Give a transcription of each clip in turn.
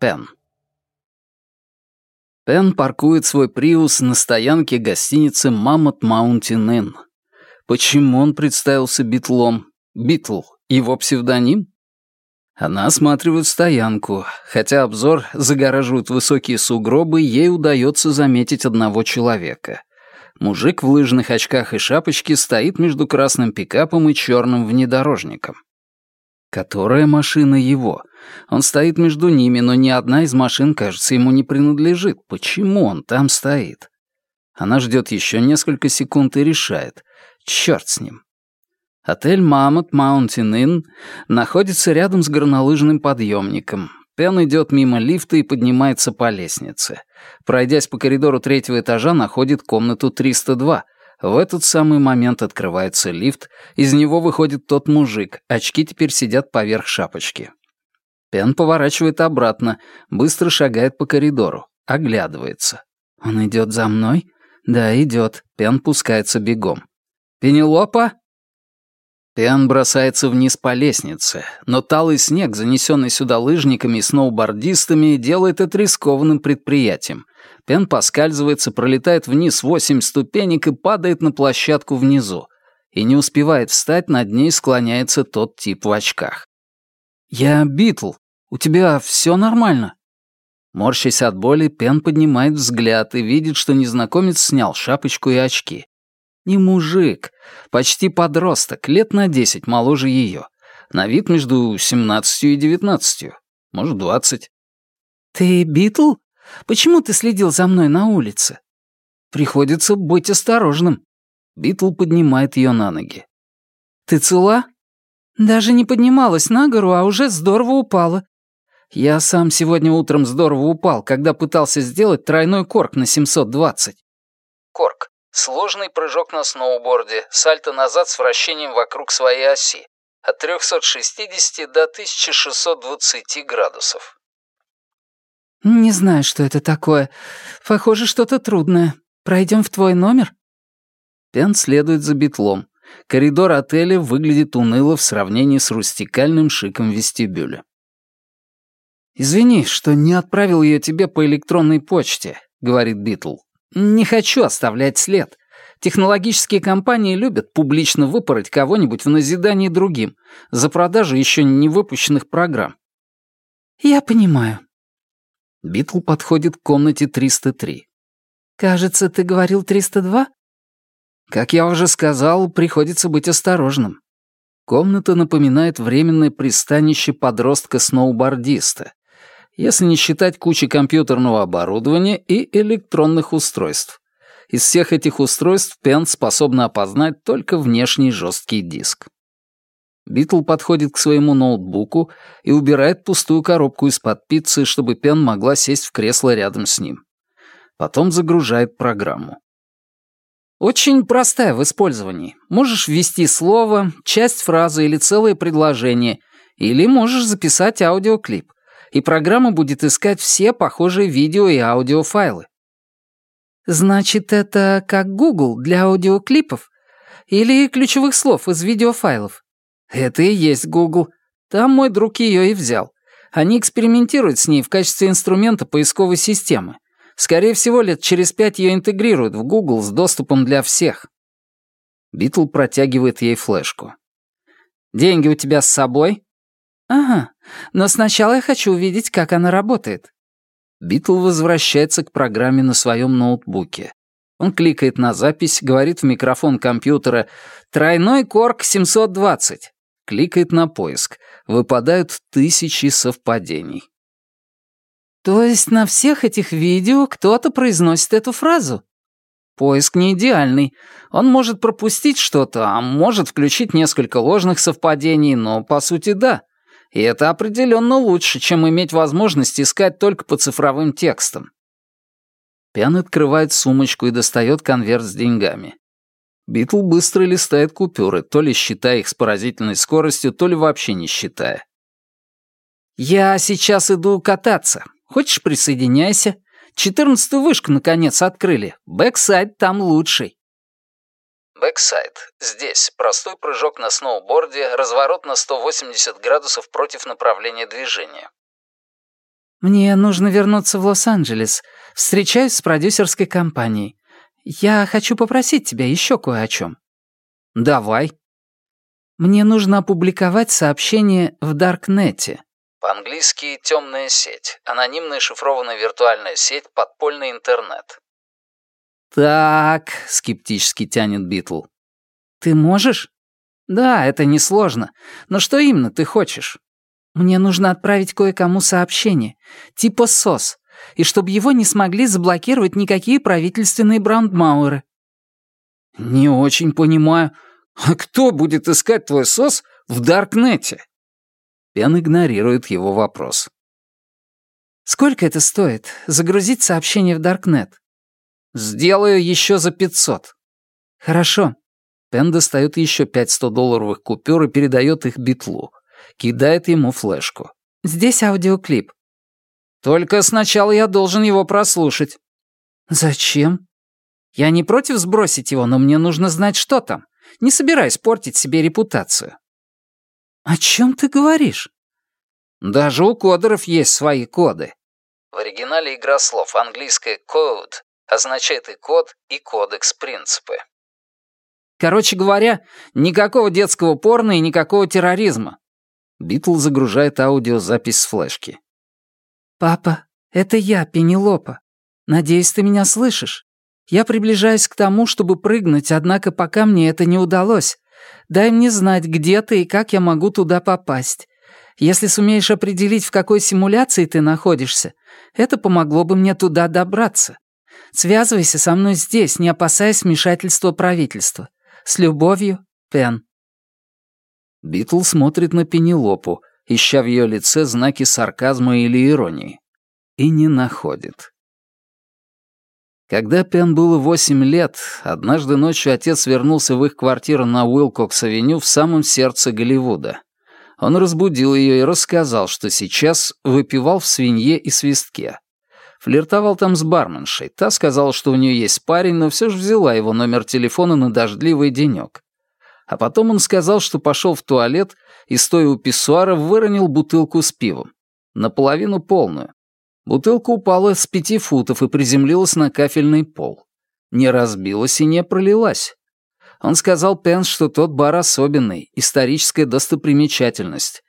Пен. Пен паркует свой Приус на стоянке гостиницы Mammoth Mountain Inn. Почему он представился Битлом? Битл — его псевдоним? Она осматривает стоянку. Хотя обзор загораживают высокие сугробы, ей удается заметить одного человека. Мужик в лыжных очках и шапочке стоит между красным пикапом и черным внедорожником. Которая машина его? Он стоит между ними, но ни одна из машин, кажется, ему не принадлежит. Почему он там стоит? Она ждет еще несколько секунд и решает. Черт с ним. Отель «Маммот Маунтин Инн» находится рядом с горнолыжным подъемником. Пен идет мимо лифта и поднимается по лестнице. Пройдясь по коридору третьего этажа, находит комнату 302. В этот самый момент открывается лифт, из него выходит тот мужик, очки теперь сидят поверх шапочки. Пен поворачивает обратно, быстро шагает по коридору, оглядывается. «Он идет за мной?» «Да, идет». Пен пускается бегом. «Пенелопа?» Пен бросается вниз по лестнице, но талый снег, занесенный сюда лыжниками и сноубордистами, делает это рискованным предприятием. Пен поскальзывается, пролетает вниз восемь ступенек и падает на площадку внизу. И не успевает встать, над ней склоняется тот тип в очках. «Я Битл. У тебя все нормально?» Морщась от боли, Пен поднимает взгляд и видит, что незнакомец снял шапочку и очки. Не мужик, почти подросток, лет на десять моложе ее. На вид между семнадцатью и девятнадцатью, может, двадцать. «Ты Битл? Почему ты следил за мной на улице?» «Приходится быть осторожным». Битл поднимает ее на ноги. «Ты цела?» «Даже не поднималась на гору, а уже здорово упала». «Я сам сегодня утром здорово упал, когда пытался сделать тройной корк на 720». Корк Сложный прыжок на сноуборде, сальто назад с вращением вокруг своей оси. От 360 до 1620 градусов. «Не знаю, что это такое. Похоже, что-то трудное. Пройдем в твой номер?» Пен следует за битлом. Коридор отеля выглядит уныло в сравнении с рустикальным шиком вестибюля. «Извини, что не отправил ее тебе по электронной почте», — говорит Битл. Не хочу оставлять след. Технологические компании любят публично выпороть кого-нибудь в назидание другим за продажу еще не выпущенных программ. Я понимаю. Битл подходит к комнате 303. Кажется, ты говорил 302? Как я уже сказал, приходится быть осторожным. Комната напоминает временное пристанище подростка-сноубордиста если не считать кучи компьютерного оборудования и электронных устройств. Из всех этих устройств Пен способна опознать только внешний жесткий диск. Битл подходит к своему ноутбуку и убирает пустую коробку из-под пиццы, чтобы Пен могла сесть в кресло рядом с ним. Потом загружает программу. Очень простая в использовании. Можешь ввести слово, часть фразы или целое предложение, или можешь записать аудиоклип и программа будет искать все похожие видео и аудиофайлы. Значит, это как Google для аудиоклипов? Или ключевых слов из видеофайлов? Это и есть Google. Там мой друг ее и взял. Они экспериментируют с ней в качестве инструмента поисковой системы. Скорее всего, лет через пять ее интегрируют в Google с доступом для всех. Битл протягивает ей флешку. «Деньги у тебя с собой?» «Ага, но сначала я хочу увидеть, как она работает». Битл возвращается к программе на своем ноутбуке. Он кликает на запись, говорит в микрофон компьютера «Тройной корк 720». Кликает на поиск. Выпадают тысячи совпадений. То есть на всех этих видео кто-то произносит эту фразу? Поиск не идеальный. Он может пропустить что-то, а может включить несколько ложных совпадений, но по сути да. И это определенно лучше, чем иметь возможность искать только по цифровым текстам. Пен открывает сумочку и достает конверт с деньгами. Битл быстро листает купюры, то ли считая их с поразительной скоростью, то ли вообще не считая. «Я сейчас иду кататься. Хочешь, присоединяйся? Четырнадцатую вышку, наконец, открыли. Backside там лучший». Backside. Здесь простой прыжок на сноуборде, разворот на 180 градусов против направления движения. «Мне нужно вернуться в Лос-Анджелес. Встречаюсь с продюсерской компанией. Я хочу попросить тебя еще кое о чем». «Давай». «Мне нужно опубликовать сообщение в Даркнете». По-английски «темная сеть», анонимная шифрованная виртуальная сеть, подпольный интернет. «Так», — скептически тянет Битл. «Ты можешь?» «Да, это несложно. Но что именно ты хочешь?» «Мне нужно отправить кое-кому сообщение, типа СОС, и чтобы его не смогли заблокировать никакие правительственные брандмауэры». «Не очень понимаю. А кто будет искать твой СОС в Даркнете?» Пен игнорирует его вопрос. «Сколько это стоит, загрузить сообщение в Даркнет?» «Сделаю еще за пятьсот». «Хорошо». Пен достает еще пять 100-долларовых купюр и передает их Битлу. Кидает ему флешку. «Здесь аудиоклип». «Только сначала я должен его прослушать». «Зачем?» «Я не против сбросить его, но мне нужно знать, что там. Не собираюсь портить себе репутацию». «О чем ты говоришь?» «Даже у кодеров есть свои коды». В оригинале игра слов, английское «code» означает и код, и кодекс принципы. Короче говоря, никакого детского порно и никакого терроризма. Битл загружает аудиозапись с флешки. «Папа, это я, Пенелопа. Надеюсь, ты меня слышишь. Я приближаюсь к тому, чтобы прыгнуть, однако пока мне это не удалось. Дай мне знать, где ты и как я могу туда попасть. Если сумеешь определить, в какой симуляции ты находишься, это помогло бы мне туда добраться. Связывайся со мной здесь, не опасаясь вмешательства правительства. С любовью, Пен». Битл смотрит на Пенелопу, ища в ее лице знаки сарказма или иронии. И не находит. Когда Пен было восемь лет, однажды ночью отец вернулся в их квартиру на Уилкокс-авеню в самом сердце Голливуда. Он разбудил ее и рассказал, что сейчас выпивал в свинье и свистке. Флиртовал там с барменшей. Та сказала, что у нее есть парень, но все же взяла его номер телефона на дождливый денек. А потом он сказал, что пошел в туалет и, стоя у писсуара, выронил бутылку с пивом. Наполовину полную. Бутылка упала с пяти футов и приземлилась на кафельный пол. Не разбилась и не пролилась. Он сказал Пенс, что тот бар особенный, историческая достопримечательность.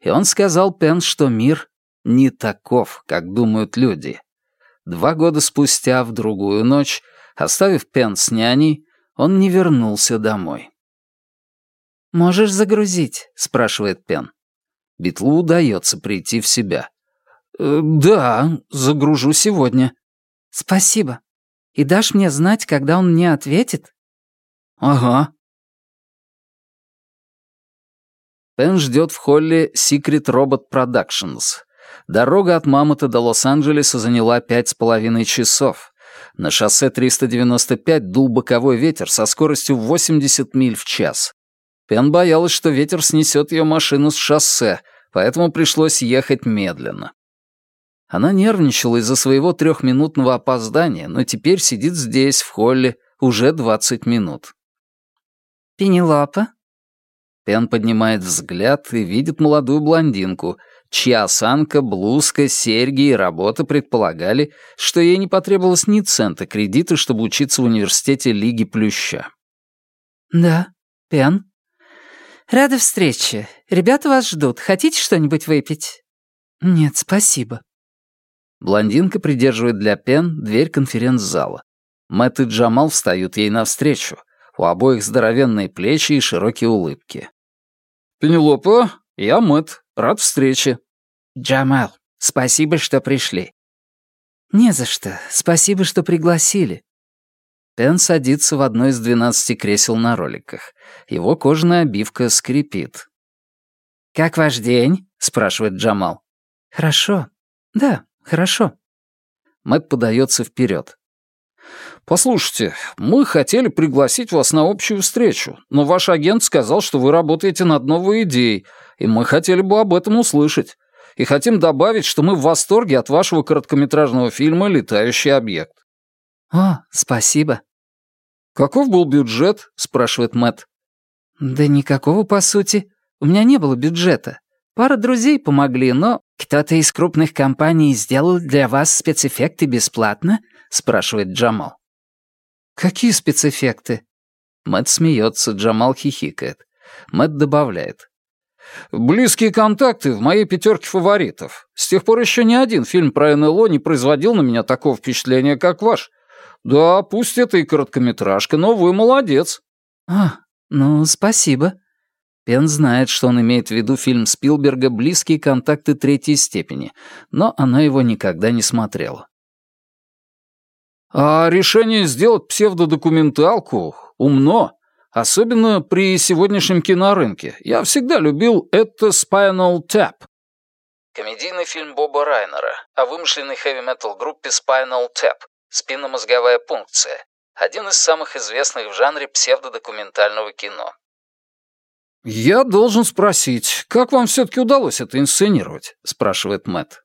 И он сказал Пенс, что мир не таков, как думают люди. Два года спустя, в другую ночь, оставив Пен с няней, он не вернулся домой. «Можешь загрузить?» — спрашивает Пен. Битлу удается прийти в себя. «Э, «Да, загружу сегодня». «Спасибо. И дашь мне знать, когда он мне ответит?» «Ага». Пен ждет в холле Secret Robot Productions. Дорога от Мамонта до Лос-Анджелеса заняла пять с половиной часов. На шоссе 395 дул боковой ветер со скоростью 80 миль в час. Пен боялась, что ветер снесет ее машину с шоссе, поэтому пришлось ехать медленно. Она нервничала из-за своего трехминутного опоздания, но теперь сидит здесь, в холле, уже 20 минут. «Пенелопа?» Пен поднимает взгляд и видит молодую блондинку, чья осанка, блузка, серьги и работа предполагали, что ей не потребовалось ни цента кредита, чтобы учиться в университете Лиги Плюща. «Да, Пен?» «Рада встрече. Ребята вас ждут. Хотите что-нибудь выпить?» «Нет, спасибо». Блондинка придерживает для Пен дверь конференц-зала. Мэтт и Джамал встают ей навстречу. У обоих здоровенные плечи и широкие улыбки. «Пенелопа, я Мэтт. Рад встрече». «Джамал, спасибо, что пришли». «Не за что. Спасибо, что пригласили». Пен садится в одно из двенадцати кресел на роликах. Его кожаная обивка скрипит. «Как ваш день?» — спрашивает Джамал. «Хорошо. Да, хорошо». Мэтт подается вперед. «Послушайте, мы хотели пригласить вас на общую встречу, но ваш агент сказал, что вы работаете над новой идеей, и мы хотели бы об этом услышать. И хотим добавить, что мы в восторге от вашего короткометражного фильма «Летающий объект». «О, спасибо». «Каков был бюджет?» — спрашивает Мэтт. «Да никакого, по сути. У меня не было бюджета. Пара друзей помогли, но кто-то из крупных компаний сделал для вас спецэффекты бесплатно?» — спрашивает Джамал. «Какие спецэффекты?» Мэтт смеется, Джамал хихикает. Мэтт добавляет. «Близкие контакты в моей пятерке фаворитов. С тех пор еще ни один фильм про НЛО не производил на меня такого впечатления, как ваш. Да, пусть это и короткометражка, но вы молодец». «А, ну, спасибо». Пен знает, что он имеет в виду фильм Спилберга «Близкие контакты третьей степени», но она его никогда не смотрела. А решение сделать псевдодокументалку умно, особенно при сегодняшнем кинорынке. Я всегда любил это Spinal Tap. Комедийный фильм Боба Райнера о вымышленной хэви-метал группе Spinal Tap, спинномозговая пункция, один из самых известных в жанре псевдодокументального кино. «Я должен спросить, как вам все-таки удалось это инсценировать?» — спрашивает Мэтт.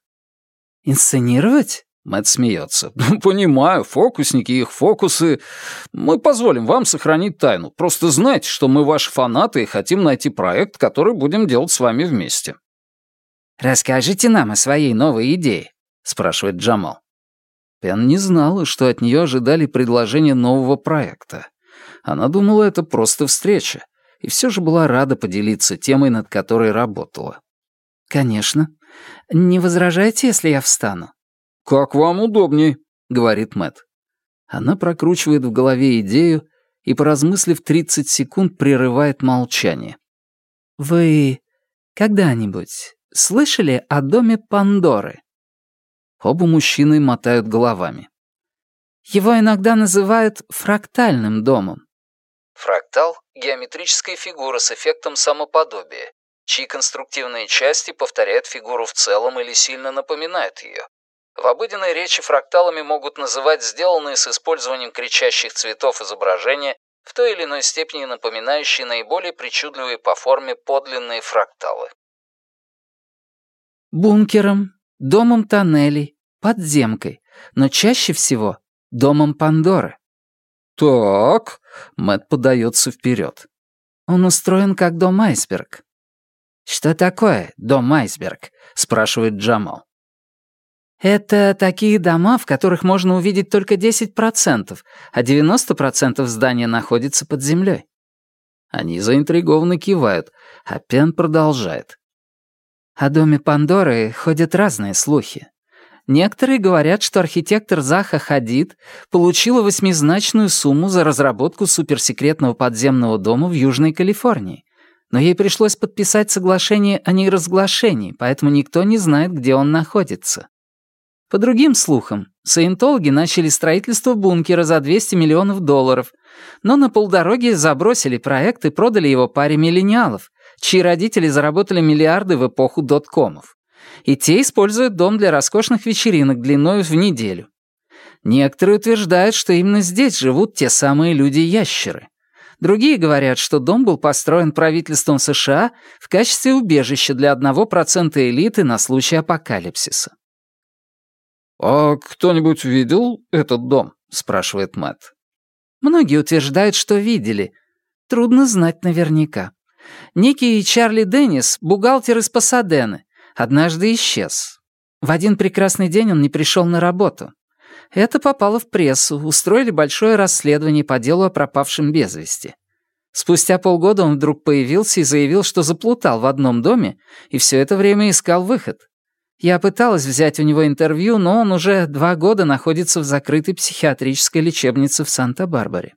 «Инсценировать?» Мэтт смеется. «Понимаю, фокусники их фокусы. Мы позволим вам сохранить тайну. Просто знайте, что мы ваши фанаты и хотим найти проект, который будем делать с вами вместе». «Расскажите нам о своей новой идее», — спрашивает Джамал. Пен не знала, что от нее ожидали предложения нового проекта. Она думала, это просто встреча, и все же была рада поделиться темой, над которой работала. «Конечно. Не возражайте, если я встану?» «Как вам удобней», — говорит Мэт. Она прокручивает в голове идею и, поразмыслив 30 секунд, прерывает молчание. «Вы когда-нибудь слышали о доме Пандоры?» Оба мужчины мотают головами. Его иногда называют фрактальным домом. Фрактал — геометрическая фигура с эффектом самоподобия, чьи конструктивные части повторяют фигуру в целом или сильно напоминают ее. В обыденной речи фракталами могут называть сделанные с использованием кричащих цветов изображения, в той или иной степени напоминающие наиболее причудливые по форме подлинные фракталы. Бункером, домом тоннелей, подземкой, но чаще всего домом Пандоры. «Так», — Мэтт подается вперед. Он устроен как дом айсберг. «Что такое дом айсберг?» — спрашивает Джамал. Это такие дома, в которых можно увидеть только 10%, а 90% здания находится под землей. Они заинтригованно кивают, а Пен продолжает. О доме Пандоры ходят разные слухи. Некоторые говорят, что архитектор Заха Хадид получила восьмизначную сумму за разработку суперсекретного подземного дома в Южной Калифорнии. Но ей пришлось подписать соглашение о неразглашении, поэтому никто не знает, где он находится. По другим слухам, саентологи начали строительство бункера за 200 миллионов долларов, но на полдороги забросили проект и продали его паре миллениалов, чьи родители заработали миллиарды в эпоху доткомов. И те используют дом для роскошных вечеринок длиной в неделю. Некоторые утверждают, что именно здесь живут те самые люди-ящеры. Другие говорят, что дом был построен правительством США в качестве убежища для 1% элиты на случай апокалипсиса. «А кто-нибудь видел этот дом?» — спрашивает Мэтт. Многие утверждают, что видели. Трудно знать наверняка. Некий Чарли Деннис, бухгалтер из Пасадены, однажды исчез. В один прекрасный день он не пришел на работу. Это попало в прессу, устроили большое расследование по делу о пропавшем без вести. Спустя полгода он вдруг появился и заявил, что заплутал в одном доме и все это время искал выход. Я пыталась взять у него интервью, но он уже два года находится в закрытой психиатрической лечебнице в Санта-Барбаре.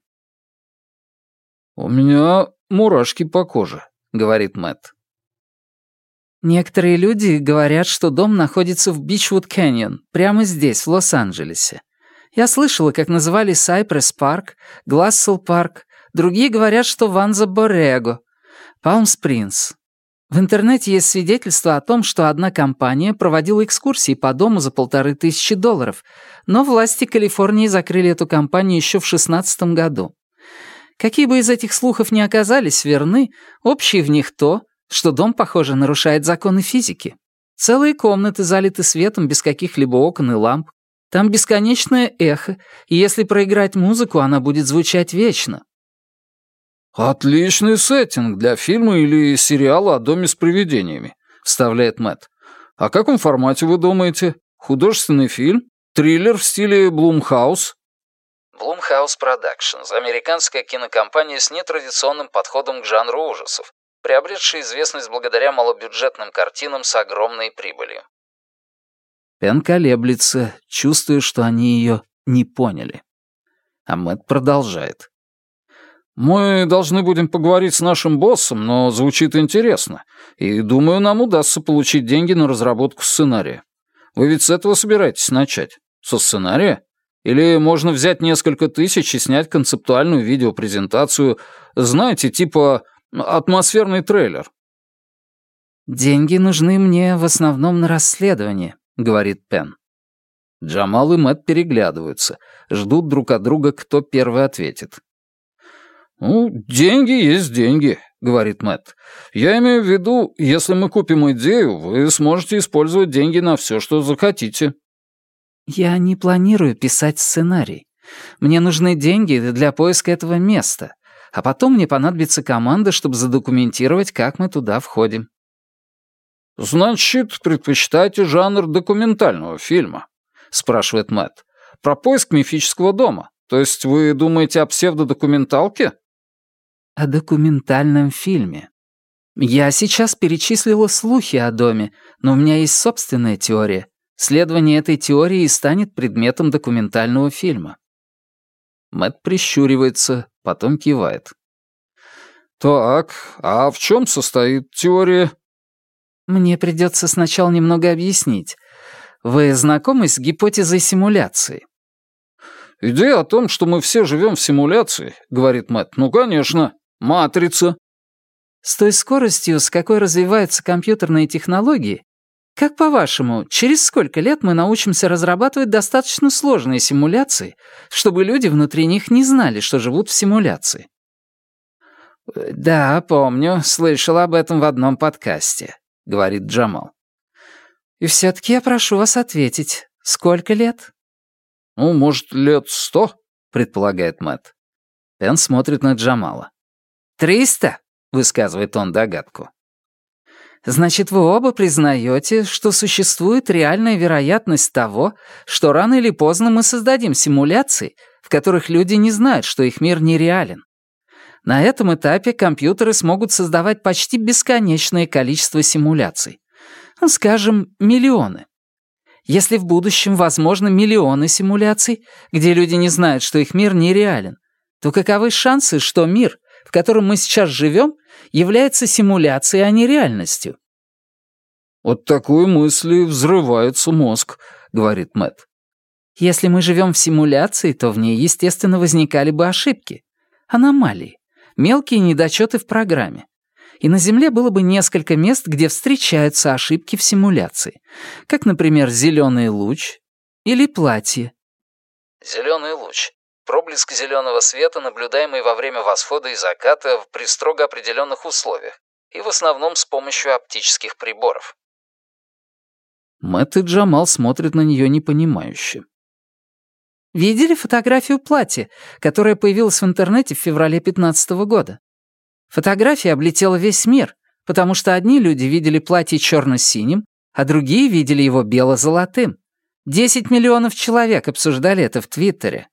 «У меня мурашки по коже», — говорит Мэтт. Некоторые люди говорят, что дом находится в Бичвуд Кэньон, прямо здесь, в Лос-Анджелесе. Я слышала, как называли Сайпресс Парк, Глассел Парк, другие говорят, что в Анза Борего, Палм Спрингс. В интернете есть свидетельство о том, что одна компания проводила экскурсии по дому за полторы тысячи долларов, но власти Калифорнии закрыли эту компанию еще в шестнадцатом году. Какие бы из этих слухов ни оказались верны, общее в них то, что дом, похоже, нарушает законы физики. Целые комнаты залиты светом без каких-либо окон и ламп. Там бесконечное эхо, и если проиграть музыку, она будет звучать вечно. «Отличный сеттинг для фильма или сериала о доме с привидениями», вставляет Мэтт. «О каком формате вы думаете? Художественный фильм? Триллер в стиле Блумхаус?» Blumhouse Productions — американская кинокомпания с нетрадиционным подходом к жанру ужасов, приобретшая известность благодаря малобюджетным картинам с огромной прибылью. Пен колеблется, чувствуя, что они ее не поняли. А Мэтт продолжает. «Мы должны будем поговорить с нашим боссом, но звучит интересно. И думаю, нам удастся получить деньги на разработку сценария. Вы ведь с этого собираетесь начать? Со сценария? Или можно взять несколько тысяч и снять концептуальную видеопрезентацию, знаете, типа атмосферный трейлер?» «Деньги нужны мне в основном на расследование», — говорит Пен. Джамал и Мэтт переглядываются, ждут друг от друга, кто первый ответит. «Ну, деньги есть деньги», — говорит Мэтт. «Я имею в виду, если мы купим идею, вы сможете использовать деньги на все, что захотите». «Я не планирую писать сценарий. Мне нужны деньги для поиска этого места, а потом мне понадобится команда, чтобы задокументировать, как мы туда входим». «Значит, предпочитаете жанр документального фильма?» — спрашивает Мэтт. «Про поиск мифического дома. То есть вы думаете о псевдодокументалке?» о документальном фильме. Я сейчас перечислила слухи о доме, но у меня есть собственная теория. Следование этой теории и станет предметом документального фильма. Мэт прищуривается, потом кивает. «Так, а в чем состоит теория?» «Мне придется сначала немного объяснить. Вы знакомы с гипотезой симуляции?» «Идея о том, что мы все живем в симуляции», — говорит Мэтт. «Ну, конечно. Матрица. С той скоростью, с какой развиваются компьютерные технологии, как по-вашему, через сколько лет мы научимся разрабатывать достаточно сложные симуляции, чтобы люди внутри них не знали, что живут в симуляции? «Да, помню, слышал об этом в одном подкасте», — говорит Джамал. «И все-таки я прошу вас ответить. Сколько лет?» «Ну, может, лет сто», — предполагает Мэтт. Пен смотрит на Джамала. «Триста?» — высказывает он догадку. «Значит, вы оба признаете, что существует реальная вероятность того, что рано или поздно мы создадим симуляции, в которых люди не знают, что их мир нереален. На этом этапе компьютеры смогут создавать почти бесконечное количество симуляций. Ну, скажем, миллионы. Если в будущем возможно миллионы симуляций, где люди не знают, что их мир нереален, то каковы шансы, что мир, в котором мы сейчас живем, является симуляцией, а не реальностью. «От такой мысли взрывается мозг», — говорит Мэтт. «Если мы живем в симуляции, то в ней, естественно, возникали бы ошибки, аномалии, мелкие недочеты в программе. И на Земле было бы несколько мест, где встречаются ошибки в симуляции, как, например, зеленый луч или платье. Зеленый луч Проблеск зеленого света, наблюдаемый во время восхода и заката при строго определенных условиях, и в основном с помощью оптических приборов. Мэтт и Джамал смотрят на нее непонимающе. Видели фотографию платья, которая появилась в интернете в феврале 15 -го года? Фотография облетела весь мир, потому что одни люди видели платье черно-синим, а другие видели его бело-золотым. Десять миллионов человек обсуждали это в Твиттере.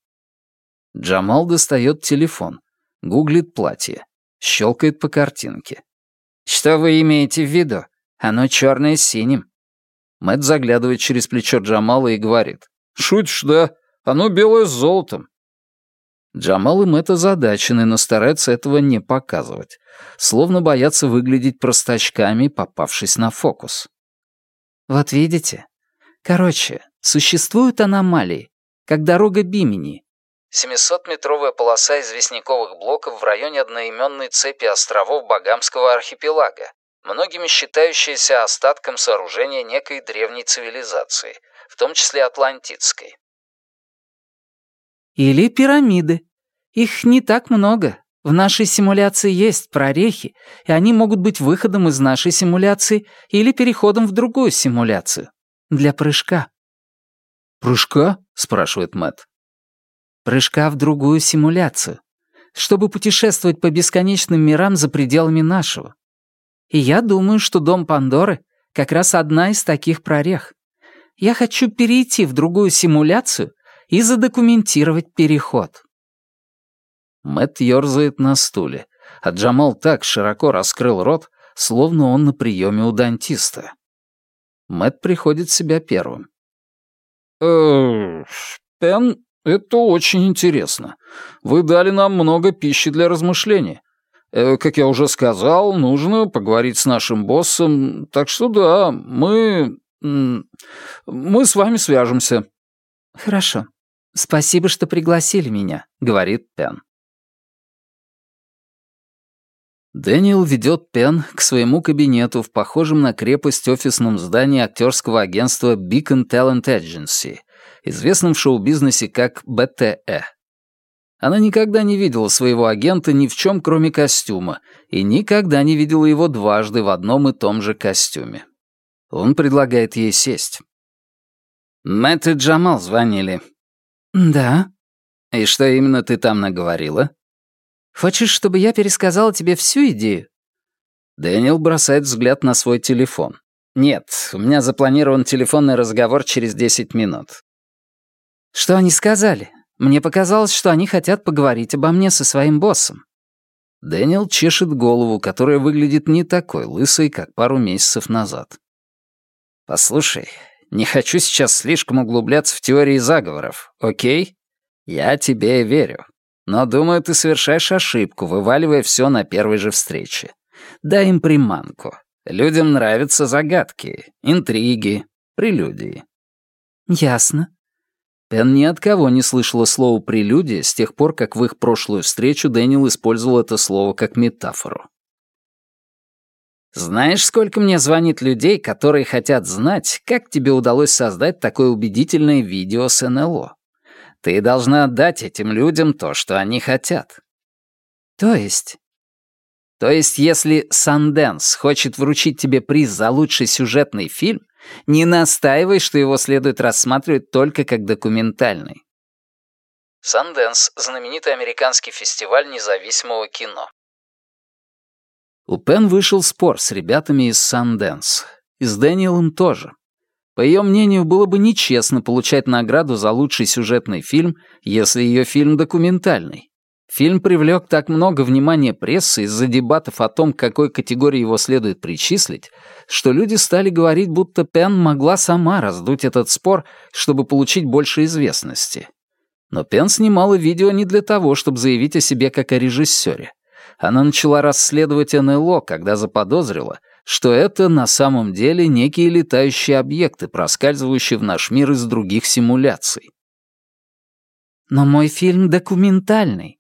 Джамал достает телефон, гуглит платье, щелкает по картинке. «Что вы имеете в виду? Оно черное с синим». Мэтт заглядывает через плечо Джамала и говорит. «Шутишь, да? Оно белое с золотом». Джамал и Мэтт озадачены, но стараются этого не показывать. Словно боятся выглядеть простачками, попавшись на фокус. «Вот видите? Короче, существуют аномалии, как дорога Бимени, 700-метровая полоса известняковых блоков в районе одноименной цепи островов Багамского архипелага, многими считающаяся остатком сооружения некой древней цивилизации, в том числе атлантидской. Или пирамиды. Их не так много. В нашей симуляции есть прорехи, и они могут быть выходом из нашей симуляции или переходом в другую симуляцию. Для прыжка. «Прыжка?» — спрашивает Мэтт прыжка в другую симуляцию, чтобы путешествовать по бесконечным мирам за пределами нашего. И я думаю, что дом Пандоры как раз одна из таких прорех. Я хочу перейти в другую симуляцию и задокументировать переход». Мэтт ёрзает на стуле, а Джамал так широко раскрыл рот, словно он на приеме у дантиста. Мэтт приходит в себя первым. «Э, Пен, это очень интересно. Вы дали нам много пищи для размышления. Э, как я уже сказал, нужно поговорить с нашим боссом, так что да, мы... мы с вами свяжемся». «Хорошо. Спасибо, что пригласили меня», — говорит Пен. Дэниел ведет Пен к своему кабинету в похожем на крепость офисном здании актерского агентства Beacon Talent Agency, известном в шоу-бизнесе как БТЭ. Она никогда не видела своего агента ни в чем, кроме костюма, и никогда не видела его дважды в одном и том же костюме. Он предлагает ей сесть. «Мэтт и Джамал звонили». «Да». «И что именно ты там наговорила?» Хочешь, чтобы я пересказал тебе всю идею?» Дэниел бросает взгляд на свой телефон. «Нет, у меня запланирован телефонный разговор через 10 минут». «Что они сказали? Мне показалось, что они хотят поговорить обо мне со своим боссом». Дэниел чешет голову, которая выглядит не такой лысой, как пару месяцев назад. «Послушай, не хочу сейчас слишком углубляться в теории заговоров, окей? Я тебе верю. Но, думаю, ты совершаешь ошибку, вываливая все на первой же встрече. Дай им приманку. Людям нравятся загадки, интриги, прелюдии». «Ясно». Пен ни от кого не слышала слова «прелюдия» с тех пор, как в их прошлую встречу Дэниел использовал это слово как метафору. «Знаешь, сколько мне звонит людей, которые хотят знать, как тебе удалось создать такое убедительное видео с НЛО? Ты должна отдать этим людям то, что они хотят. То есть? То есть, если Санденс хочет вручить тебе приз за лучший сюжетный фильм, не настаивай, что его следует рассматривать только как документальный. Санденс — знаменитый американский фестиваль независимого кино. У Пен вышел спор с ребятами из Санденс. И с Дэниелом тоже. По ее мнению, было бы нечестно получать награду за лучший сюжетный фильм, если ее фильм документальный. Фильм привлек так много внимания прессы из-за дебатов о том, к какой категории его следует причислить, что люди стали говорить, будто Пен могла сама раздуть этот спор, чтобы получить больше известности. Но Пен снимала видео не для того, чтобы заявить о себе как о режиссере. Она начала расследовать НЛО, когда заподозрила — что это на самом деле некие летающие объекты, проскальзывающие в наш мир из других симуляций. Но мой фильм документальный.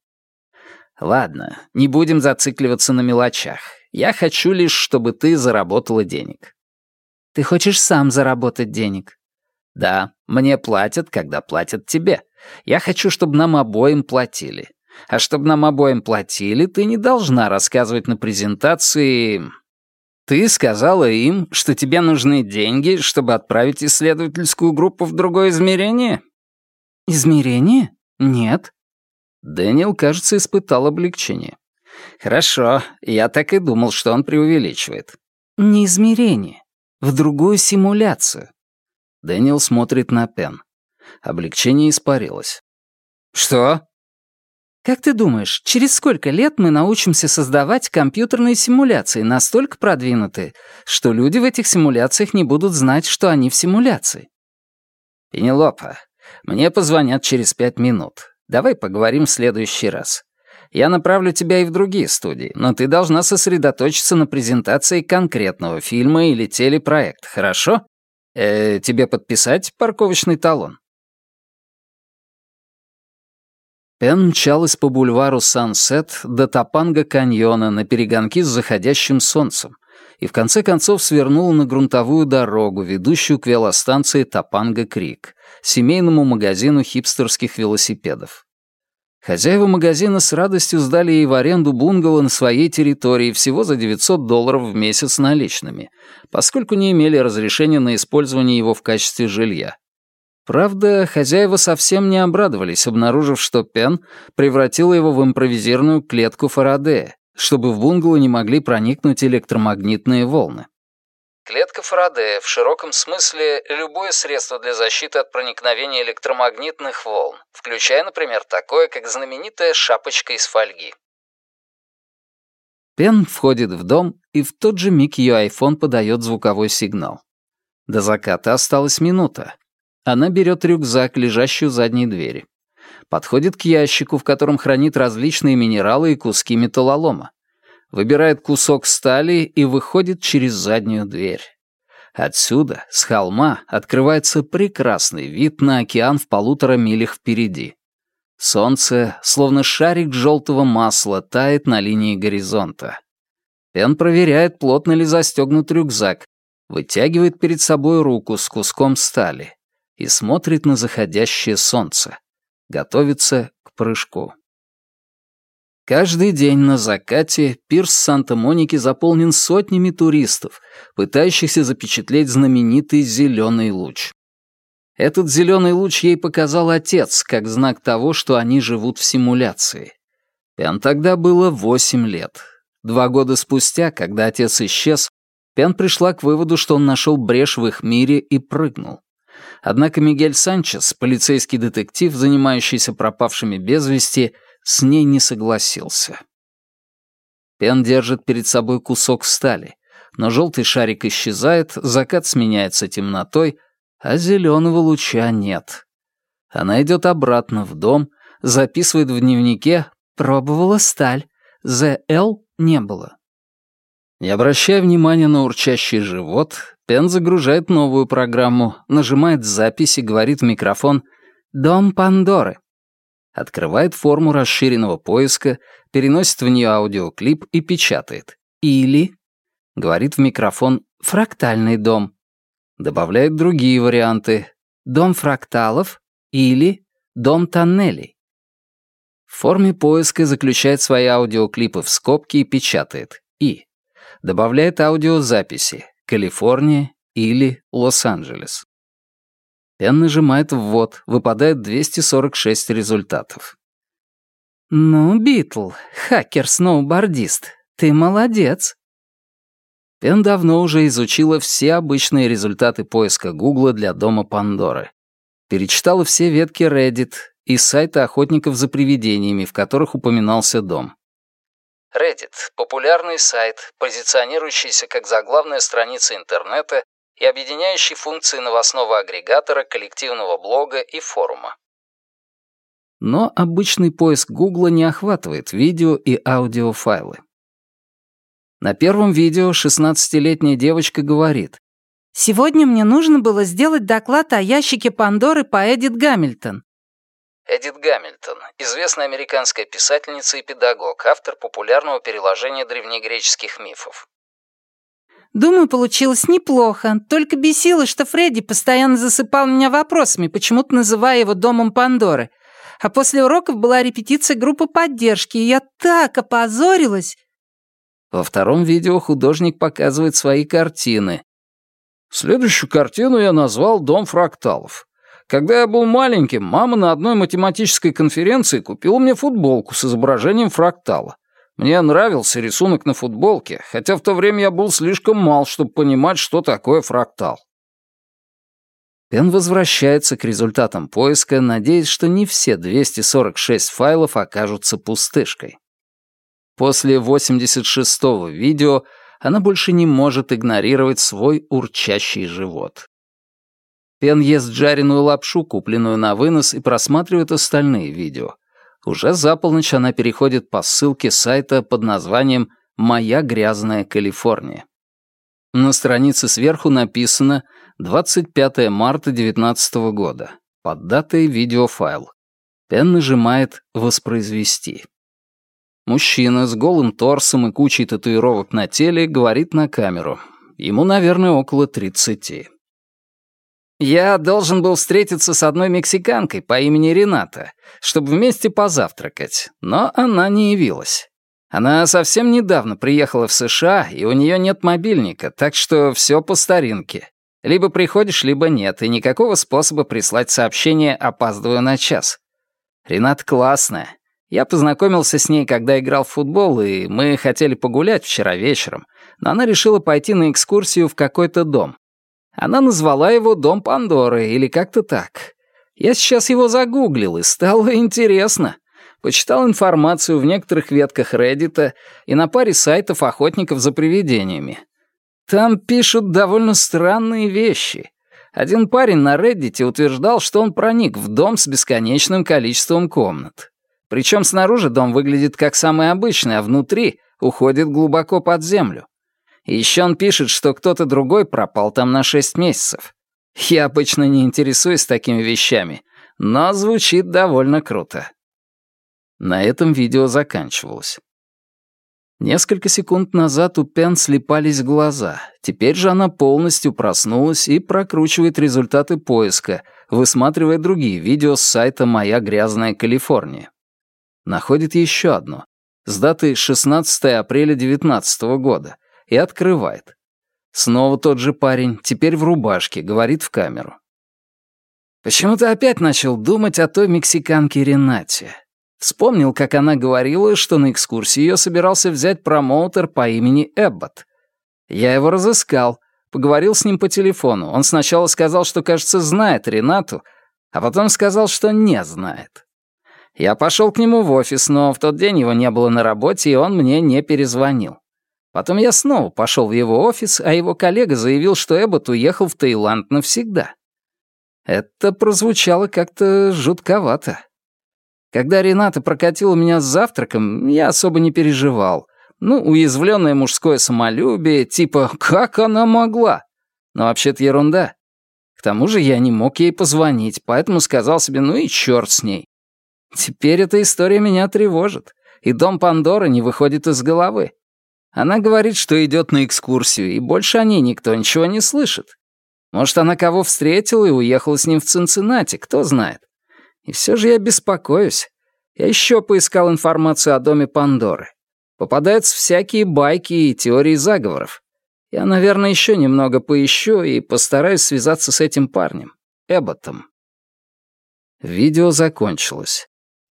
Ладно, не будем зацикливаться на мелочах. Я хочу лишь, чтобы ты заработала денег. Ты хочешь сам заработать денег? Да, мне платят, когда платят тебе. Я хочу, чтобы нам обоим платили. А чтобы нам обоим платили, ты не должна рассказывать на презентации ты сказала им, что тебе нужны деньги, чтобы отправить исследовательскую группу в другое измерение? Измерение? Нет. Дэниел, кажется, испытал облегчение. Хорошо, я так и думал, что он преувеличивает. Не измерение. В другую симуляцию. Дэниел смотрит на Пен. Облегчение испарилось. «Что?» Как ты думаешь, через сколько лет мы научимся создавать компьютерные симуляции, настолько продвинутые, что люди в этих симуляциях не будут знать, что они в симуляции? Пенелопа, мне позвонят через пять минут. Давай поговорим в следующий раз. Я направлю тебя и в другие студии, но ты должна сосредоточиться на презентации конкретного фильма или телепроекта, хорошо? Э, тебе подписать парковочный талон? Пен мчалась по бульвару Сансет до Топанга каньона на перегонки с заходящим солнцем и в конце концов свернула на грунтовую дорогу, ведущую к велостанции Топанга Крик, семейному магазину хипстерских велосипедов. Хозяева магазина с радостью сдали ей в аренду бунгало на своей территории всего за 900 долларов в месяц наличными, поскольку не имели разрешения на использование его в качестве жилья. Правда, хозяева совсем не обрадовались, обнаружив, что Пен превратила его в импровизированную клетку Фарадея, чтобы в бунгало не могли проникнуть электромагнитные волны. Клетка Фарадея в широком смысле любое средство для защиты от проникновения электромагнитных волн, включая, например, такое, как знаменитая шапочка из фольги. Пен входит в дом, и в тот же миг ее айфон подает звуковой сигнал. До заката осталась минута. Она берет рюкзак, лежащий у задней двери. Подходит к ящику, в котором хранит различные минералы и куски металлолома выбирает кусок стали и выходит через заднюю дверь. Отсюда, с холма, открывается прекрасный вид на океан в полутора милях впереди. Солнце, словно шарик желтого масла, тает на линии горизонта. Пен проверяет, плотно ли застегнут рюкзак, вытягивает перед собой руку с куском стали и смотрит на заходящее солнце. Готовится к прыжку. Каждый день на закате пирс Санта-Моники заполнен сотнями туристов, пытающихся запечатлеть знаменитый зеленый луч. Этот зеленый луч ей показал отец, как знак того, что они живут в симуляции. Пен тогда было восемь лет. Два года спустя, когда отец исчез, Пен пришла к выводу, что он нашел брешь в их мире и прыгнул. Однако Мигель Санчес, полицейский детектив, занимающийся пропавшими без вести, с ней не согласился. Пен держит перед собой кусок стали, но желтый шарик исчезает, закат сменяется темнотой, а зеленого луча нет. Она идет обратно в дом, записывает в дневнике «Пробовала сталь, ЗЛ не было». Не обращая внимания на урчащий живот, Пен загружает новую программу, нажимает запись и говорит в микрофон «Дом Пандоры» открывает форму расширенного поиска, переносит в нее аудиоклип и печатает. Или, говорит в микрофон, фрактальный дом. Добавляет другие варианты. Дом фракталов или дом тоннелей. В форме поиска заключает свои аудиоклипы в скобки и печатает. И. Добавляет аудиозаписи. Калифорния или Лос-Анджелес. Пен нажимает «ввод», выпадает 246 результатов. «Ну, Битл, хакер-сноубордист, ты молодец». Пен давно уже изучила все обычные результаты поиска Гугла для дома Пандоры. Перечитала все ветки Reddit и сайты охотников за привидениями, в которых упоминался дом. Reddit — популярный сайт, позиционирующийся как заглавная страница интернета и объединяющий функции новостного агрегатора, коллективного блога и форума. Но обычный поиск Гугла не охватывает видео и аудиофайлы. На первом видео 16-летняя девочка говорит «Сегодня мне нужно было сделать доклад о ящике Пандоры по Эдит Гамильтон». Эдит Гамильтон, известная американская писательница и педагог, автор популярного переложения древнегреческих мифов. Думаю, получилось неплохо. Только бесило, что Фредди постоянно засыпал меня вопросами, почему-то называя его домом Пандоры. А после уроков была репетиция группы поддержки, и я так опозорилась. Во втором видео художник показывает свои картины. Следующую картину я назвал «Дом фракталов». Когда я был маленьким, мама на одной математической конференции купила мне футболку с изображением фрактала. Мне нравился рисунок на футболке, хотя в то время я был слишком мал, чтобы понимать, что такое фрактал. Пен возвращается к результатам поиска, надеясь, что не все 246 файлов окажутся пустышкой. После 86-го видео она больше не может игнорировать свой урчащий живот. Пен ест жареную лапшу, купленную на вынос, и просматривает остальные видео. Уже за полночь она переходит по ссылке сайта под названием «Моя грязная Калифорния». На странице сверху написано 25 марта 2019 года, под датой видеофайл. Пен нажимает «Воспроизвести». Мужчина с голым торсом и кучей татуировок на теле говорит на камеру. Ему, наверное, около 30. Я должен был встретиться с одной мексиканкой по имени Рената, чтобы вместе позавтракать, но она не явилась. Она совсем недавно приехала в США, и у нее нет мобильника, так что все по старинке. Либо приходишь, либо нет, и никакого способа прислать сообщение «опаздываю на час». Ренат классная. Я познакомился с ней, когда играл в футбол, и мы хотели погулять вчера вечером, но она решила пойти на экскурсию в какой-то дом. Она назвала его «Дом Пандоры» или как-то так. Я сейчас его загуглил, и стало интересно. Почитал информацию в некоторых ветках Reddit и на паре сайтов охотников за привидениями. Там пишут довольно странные вещи. Один парень на Reddit утверждал, что он проник в дом с бесконечным количеством комнат. Причем снаружи дом выглядит как самый обычный, а внутри уходит глубоко под землю. Еще он пишет, что кто-то другой пропал там на шесть месяцев. Я обычно не интересуюсь такими вещами, но звучит довольно круто. На этом видео заканчивалось. Несколько секунд назад у Пен слепались глаза. Теперь же она полностью проснулась и прокручивает результаты поиска, высматривая другие видео с сайта «Моя грязная Калифорния» находит еще одно, с датой 16 апреля 19 года, и открывает. Снова тот же парень, теперь в рубашке, говорит в камеру. Почему-то опять начал думать о той мексиканке Ренате. Вспомнил, как она говорила, что на экскурсии ее собирался взять промоутер по имени Эббот. Я его разыскал, поговорил с ним по телефону. Он сначала сказал, что, кажется, знает Ренату, а потом сказал, что не знает. Я пошел к нему в офис, но в тот день его не было на работе, и он мне не перезвонил. Потом я снова пошел в его офис, а его коллега заявил, что Эббот уехал в Таиланд навсегда. Это прозвучало как-то жутковато. Когда Рената прокатила меня с завтраком, я особо не переживал. Ну, уязвленное мужское самолюбие, типа «как она могла?». Но вообще-то ерунда. К тому же я не мог ей позвонить, поэтому сказал себе «ну и черт с ней». Теперь эта история меня тревожит, и дом Пандоры не выходит из головы. Она говорит, что идет на экскурсию, и больше о ней никто ничего не слышит. Может, она кого встретила и уехала с ним в Цинциннати, кто знает. И все же я беспокоюсь. Я еще поискал информацию о доме Пандоры. Попадаются всякие байки и теории заговоров. Я, наверное, еще немного поищу и постараюсь связаться с этим парнем, Эбботом. Видео закончилось.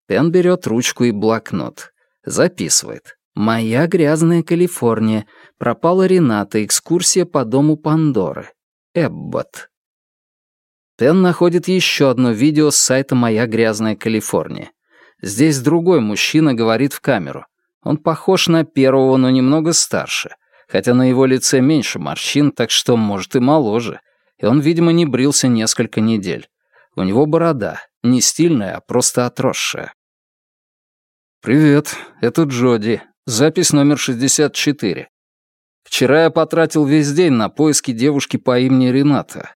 Пен берет ручку и блокнот. Записывает. «Моя грязная Калифорния. Пропала Рената. Экскурсия по дому Пандоры. Эббот». Пен находит еще одно видео с сайта «Моя грязная Калифорния». Здесь другой мужчина говорит в камеру. Он похож на первого, но немного старше. Хотя на его лице меньше морщин, так что, может, и моложе. И он, видимо, не брился несколько недель. У него борода, не стильная, а просто отросшая. «Привет, это Джоди. Запись номер 64. Вчера я потратил весь день на поиски девушки по имени Рената.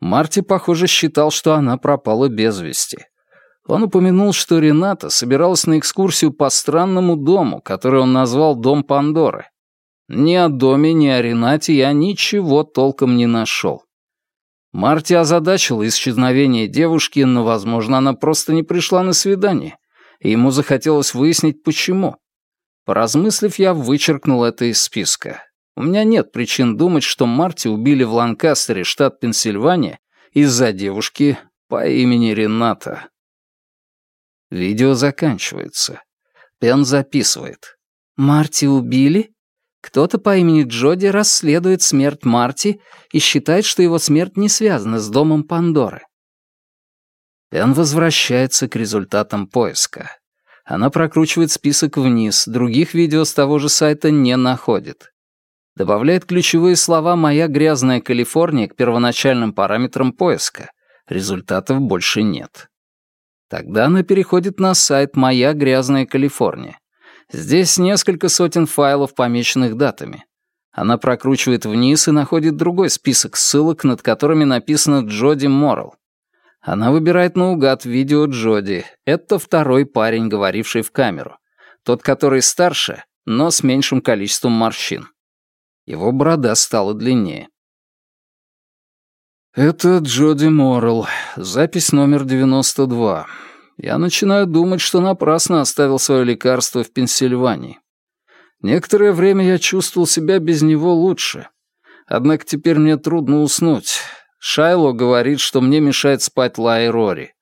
Марти, похоже, считал, что она пропала без вести. Он упомянул, что Рената собиралась на экскурсию по странному дому, который он назвал «Дом Пандоры». Ни о доме, ни о Ренате я ничего толком не нашел. Марти озадачила исчезновение девушки, но, возможно, она просто не пришла на свидание и ему захотелось выяснить, почему. Поразмыслив, я вычеркнул это из списка. У меня нет причин думать, что Марти убили в Ланкастере, штат Пенсильвания, из-за девушки по имени Рената. Видео заканчивается. Пен записывает. «Марти убили? Кто-то по имени Джоди расследует смерть Марти и считает, что его смерть не связана с домом Пандоры. Пен возвращается к результатам поиска. Она прокручивает список вниз, других видео с того же сайта не находит. Добавляет ключевые слова «Моя грязная Калифорния» к первоначальным параметрам поиска. Результатов больше нет. Тогда она переходит на сайт «Моя грязная Калифорния». Здесь несколько сотен файлов, помеченных датами. Она прокручивает вниз и находит другой список ссылок, над которыми написано «Джоди Моррелл». Она выбирает наугад видео Джоди. Это второй парень, говоривший в камеру. Тот, который старше, но с меньшим количеством морщин. Его борода стала длиннее. «Это Джоди Моррелл. Запись номер 92. Я начинаю думать, что напрасно оставил свое лекарство в Пенсильвании. Некоторое время я чувствовал себя без него лучше. Однако теперь мне трудно уснуть. Шайло говорит, что мне мешает спать лай Рори.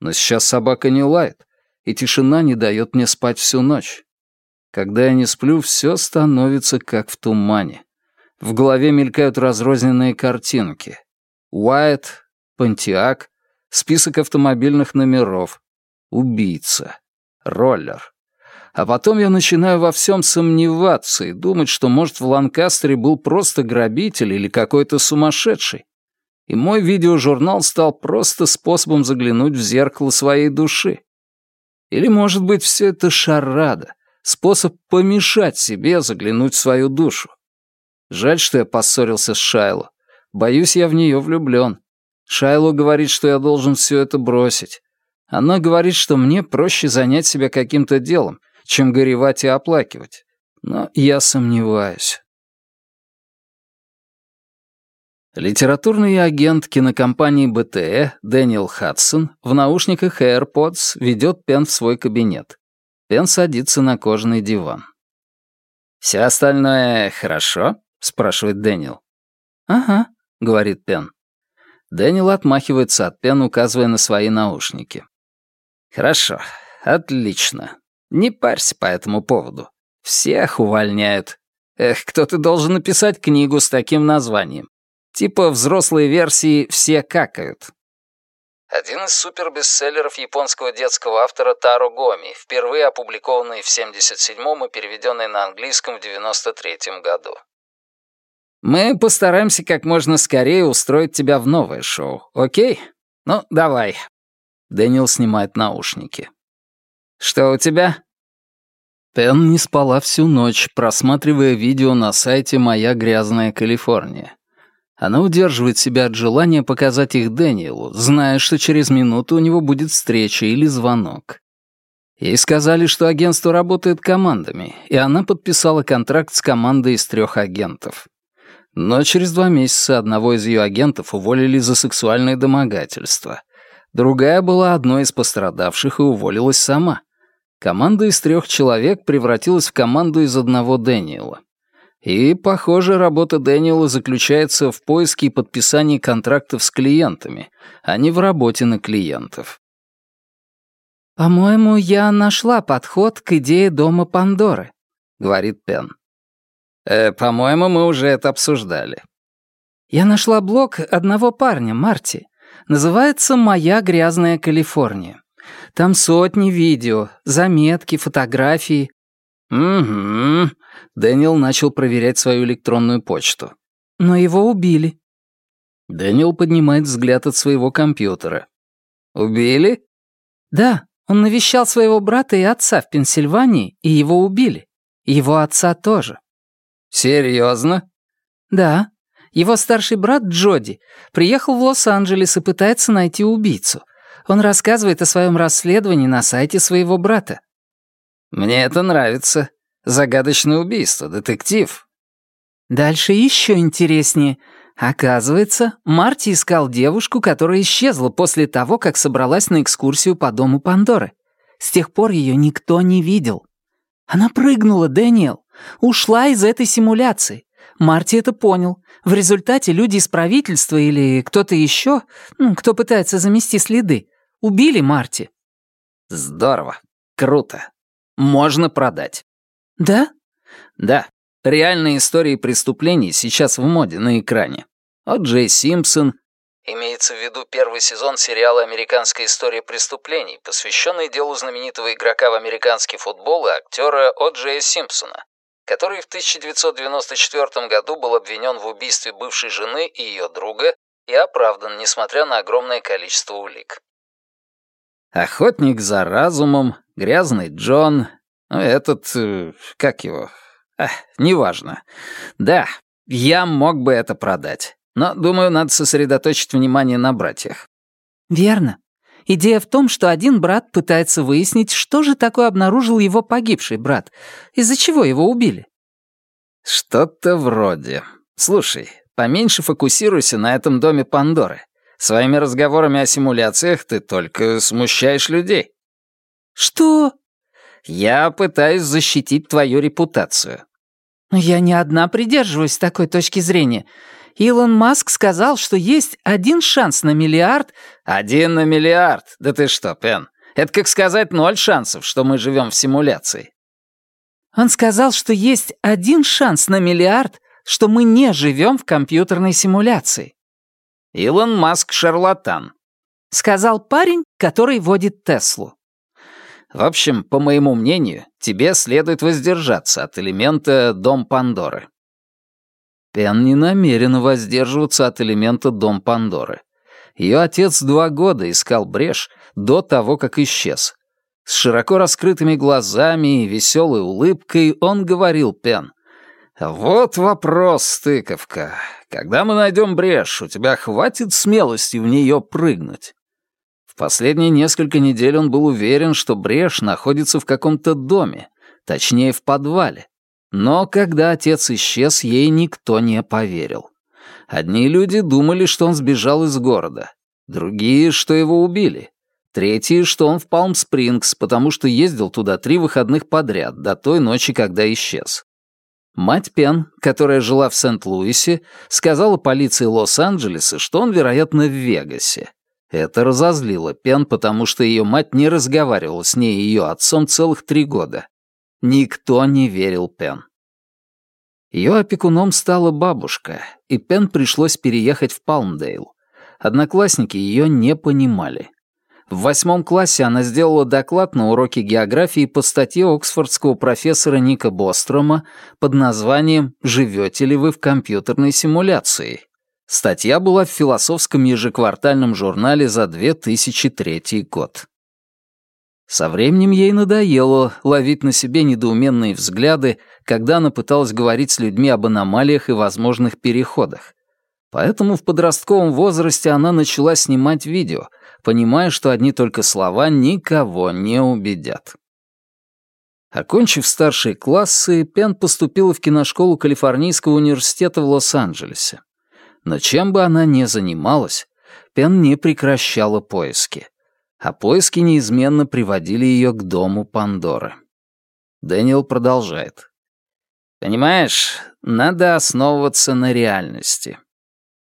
Но сейчас собака не лает, и тишина не дает мне спать всю ночь. Когда я не сплю, все становится как в тумане. В голове мелькают разрозненные картинки. Уайт, Пантиак, список автомобильных номеров, убийца, роллер. А потом я начинаю во всем сомневаться и думать, что, может, в Ланкастере был просто грабитель или какой-то сумасшедший. И мой видеожурнал стал просто способом заглянуть в зеркало своей души. Или, может быть, все это шарада, способ помешать себе заглянуть в свою душу. Жаль, что я поссорился с Шайло. Боюсь, я в нее влюблен. Шайло говорит, что я должен все это бросить. Она говорит, что мне проще занять себя каким-то делом, чем горевать и оплакивать. Но я сомневаюсь. Литературный агент кинокомпании БТЭ Дэниел Хадсон в наушниках AirPods ведет Пен в свой кабинет. Пен садится на кожаный диван. «Все остальное хорошо?» — спрашивает Дэниел. «Ага», — говорит Пен. Дэниел отмахивается от Пен, указывая на свои наушники. «Хорошо, отлично. Не парься по этому поводу. Всех увольняют. Эх, кто-то должен написать книгу с таким названием. Типа взрослой версии «Все какают». Один из супербестселлеров японского детского автора Таро Гоми, впервые опубликованный в 77-м и переведенный на английском в 93-м году. Мы постараемся как можно скорее устроить тебя в новое шоу, окей? Ну, давай. Дэниел снимает наушники. Что у тебя? Пен не спала всю ночь, просматривая видео на сайте «Моя грязная Калифорния». Она удерживает себя от желания показать их Дэниелу, зная, что через минуту у него будет встреча или звонок. Ей сказали, что агентство работает командами, и она подписала контракт с командой из трех агентов. Но через два месяца одного из ее агентов уволили за сексуальное домогательство. Другая была одной из пострадавших и уволилась сама. Команда из трех человек превратилась в команду из одного Дэниела. И, похоже, работа Дэниела заключается в поиске и подписании контрактов с клиентами, а не в работе на клиентов. «По-моему, я нашла подход к идее дома Пандоры», — говорит Пен. Э, по-моему, мы уже это обсуждали. Я нашла блог одного парня, Марти. Называется «Моя грязная Калифорния». Там сотни видео, заметки, фотографии. Угу. Дэниел начал проверять свою электронную почту. Но его убили. Дэниел поднимает взгляд от своего компьютера. Убили? Да, он навещал своего брата и отца в Пенсильвании, и его убили. И его отца тоже. «Серьезно?» «Да. Его старший брат Джоди приехал в Лос-Анджелес и пытается найти убийцу. Он рассказывает о своем расследовании на сайте своего брата». «Мне это нравится. Загадочное убийство, детектив». Дальше еще интереснее. Оказывается, Марти искал девушку, которая исчезла после того, как собралась на экскурсию по дому Пандоры. С тех пор ее никто не видел. Она прыгнула, Дэниел. Ушла из этой симуляции. Марти это понял. В результате люди из правительства или кто-то еще, ну, кто пытается замести следы, убили Марти. Здорово. Круто. Можно продать. Да? Да. Реальные истории преступлений сейчас в моде на экране. О Джей Симпсон, Имеется в виду первый сезон сериала «Американская история преступлений», посвященный делу знаменитого игрока в американский футбол и актера О'Джея Симпсона, который в 1994 году был обвинен в убийстве бывшей жены и ее друга и оправдан, несмотря на огромное количество улик. Охотник за разумом, грязный Джон, ну, этот, э, как его, а, неважно. Да, я мог бы это продать. Но, думаю, надо сосредоточить внимание на братьях». «Верно. Идея в том, что один брат пытается выяснить, что же такое обнаружил его погибший брат, из-за чего его убили». «Что-то вроде. Слушай, поменьше фокусируйся на этом доме Пандоры. Своими разговорами о симуляциях ты только смущаешь людей». «Что?» «Я пытаюсь защитить твою репутацию». «Я не одна придерживаюсь такой точки зрения. Илон Маск сказал, что есть один шанс на миллиард... Один на миллиард? Да ты что, Пен? Это как сказать ноль шансов, что мы живем в симуляции. Он сказал, что есть один шанс на миллиард, что мы не живем в компьютерной симуляции. Илон Маск шарлатан. Сказал парень, который водит Теслу. В общем, по моему мнению, тебе следует воздержаться от элемента «Дом Пандоры». Пен не намерена воздерживаться от элемента «Дом Пандоры». Ее отец два года искал брешь до того, как исчез. С широко раскрытыми глазами и веселой улыбкой он говорил Пен. «Вот вопрос, стыковка. Когда мы найдем брешь, у тебя хватит смелости в нее прыгнуть?» В последние несколько недель он был уверен, что брешь находится в каком-то доме, точнее, в подвале. Но когда отец исчез, ей никто не поверил. Одни люди думали, что он сбежал из города, другие, что его убили. Третий, что он в Палм-Спрингс, потому что ездил туда три выходных подряд, до той ночи, когда исчез. Мать Пен, которая жила в Сент-Луисе, сказала полиции Лос-Анджелеса, что он, вероятно, в Вегасе. Это разозлило Пен, потому что ее мать не разговаривала с ней и ее отцом целых три года. Никто не верил Пен. Ее опекуном стала бабушка, и Пен пришлось переехать в Палмдейл. Одноклассники ее не понимали. В восьмом классе она сделала доклад на уроке географии по статье оксфордского профессора Ника Бострома под названием «Живете ли вы в компьютерной симуляции?». Статья была в философском ежеквартальном журнале за 2003 год. Со временем ей надоело ловить на себе недоуменные взгляды, когда она пыталась говорить с людьми об аномалиях и возможных переходах. Поэтому в подростковом возрасте она начала снимать видео, понимая, что одни только слова никого не убедят. Окончив старшие классы, Пен поступила в киношколу Калифорнийского университета в Лос-Анджелесе. Но чем бы она ни занималась, Пен не прекращала поиски. А поиски неизменно приводили ее к дому Пандоры. Дэниел продолжает. «Понимаешь, надо основываться на реальности».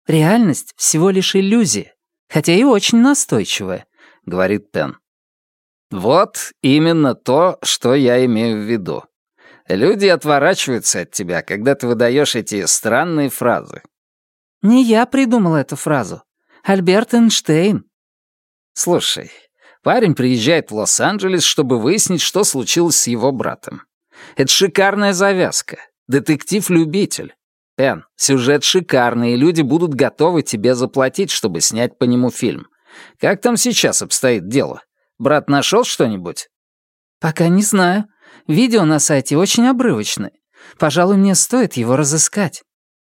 «Реальность — всего лишь иллюзия хотя и очень настойчивая», — говорит Пен. «Вот именно то, что я имею в виду. Люди отворачиваются от тебя, когда ты выдаешь эти странные фразы». «Не я придумал эту фразу. Альберт Эйнштейн». «Слушай, парень приезжает в Лос-Анджелес, чтобы выяснить, что случилось с его братом. Это шикарная завязка. Детектив-любитель. Пен, сюжет шикарный, и люди будут готовы тебе заплатить, чтобы снять по нему фильм. Как там сейчас обстоит дело? Брат нашел что-нибудь? Пока не знаю. Видео на сайте очень обрывочное. Пожалуй, мне стоит его разыскать.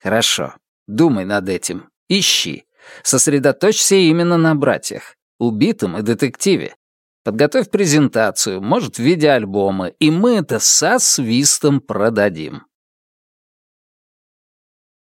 Хорошо. Думай над этим. Ищи. Сосредоточься именно на братьях, убитом и детективе. Подготовь презентацию, может, в виде альбома, и мы это со свистом продадим.